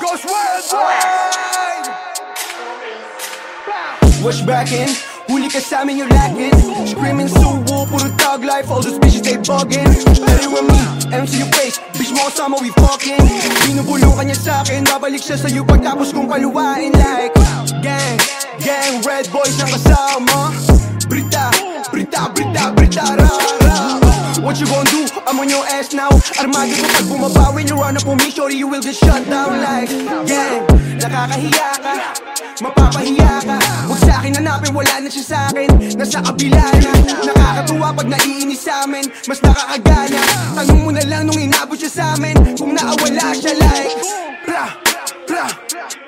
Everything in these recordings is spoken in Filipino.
goes worldwide. Wash back in. Huli ka sa amin, you're lacking Screaming suwo, puro thug life. All those bitches, they bugging. Pero with me, MC your face. Bitch mo kasama, we fucking. Binubulong ka niya sa'kin Babalik siya sa'yo pagtapos kong paluwain. Like, gang, gang Red boys ang kasama. Brita, brita, brita, brita, ra, ra. What you gon' do? I'm on your ass now. Armado ko pag bumaba When you run up me, shorty, you will get shut down Like, gang, nakakahiya ka. Mapapahiya ka. Huwag sa'kin hanapin, wala na siya sa'kin Nasa kabila na. Nakakatuwa pag naiinis sa'min Mas nakakagana. Tanong mo na lang nung inabot siya sa'min Kung naawala siya like Pra, pra,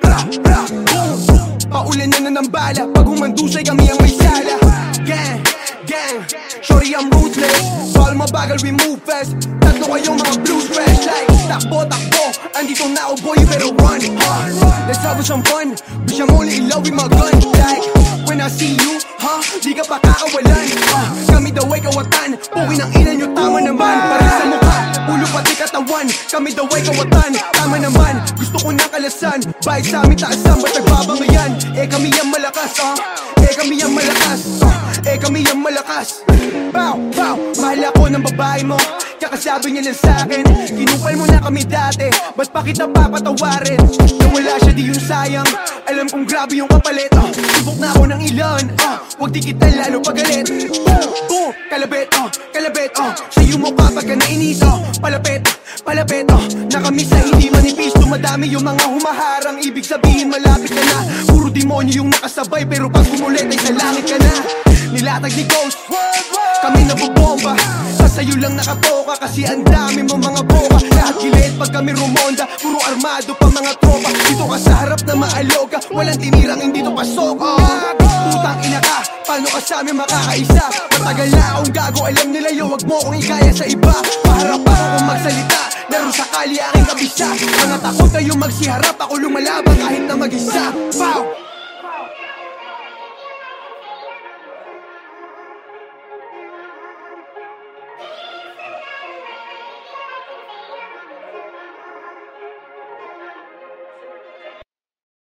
pra, pra, boom Paulan na na ng bala. Pag humandusay kami ang may sala. Gang, gang. Shorty I'm ruthless mabagal we move fast. Tatlo kayong mga blues fresh. Like takbo, takbo Andito na ako boy you better run. Huh? Let's have some fun. Bitch I'm only in love with my gun. Like when I see you huh? Di ka pa kakawalan. Huh? Kami daw ay kawatan. Puwi ng ina nyo tama naman. Para sa mukha Ulo pati katawan. Kami daw ay kawatan. Tama naman. Gusto ko na kalasan. Bayad sa amin taasan Ba't nagbabangayan Eh kami yung malakas ah Eh kami yung malakas ah Eh kami yung malakas. Bow, bow. Mahal ako ng babae mo. Kakasabi niya lang sa'kin Kinupal mo na kami dati. Ba't pa kita papatawarin? Nawala siya di yung sayang. Alam kong grabe yung kapalit. Uh, Subok na ako ng ilan. Uh, Huwag di kita lalo pagalit. Uh, uh, Kalabit, uh, kalabit uh, Sa'yo mo kapag ka nainis uh, Palapit, palapit uh, Nakamiss na hindi manipis. Dumadami yung mga humaharang. Ibig sabihin malapit ka na Puro demonyo yung nakasabay Pero pag umulit ay sa langit ka na. Nilatag ni Ghost. Kami nabobomba Sa sayo lang nakatoka Kasi ang dami mo mga boka. Lahat gilid pag kami rumonda Puro armado pa mga tropa. Dito ka sa harap na maaloga Walang tinirang hindi to pasok oh. Putang ina ka Paano ka sa amin makakaisa? Matagal na akong gago Alam nila yo Wag mo akong ikaya sa iba. Paharap ako kung magsalita Laro sa kali aking kabisa. Mga takot kayo magsiharap Ako lumalaban kahit na mag-isa. Pow!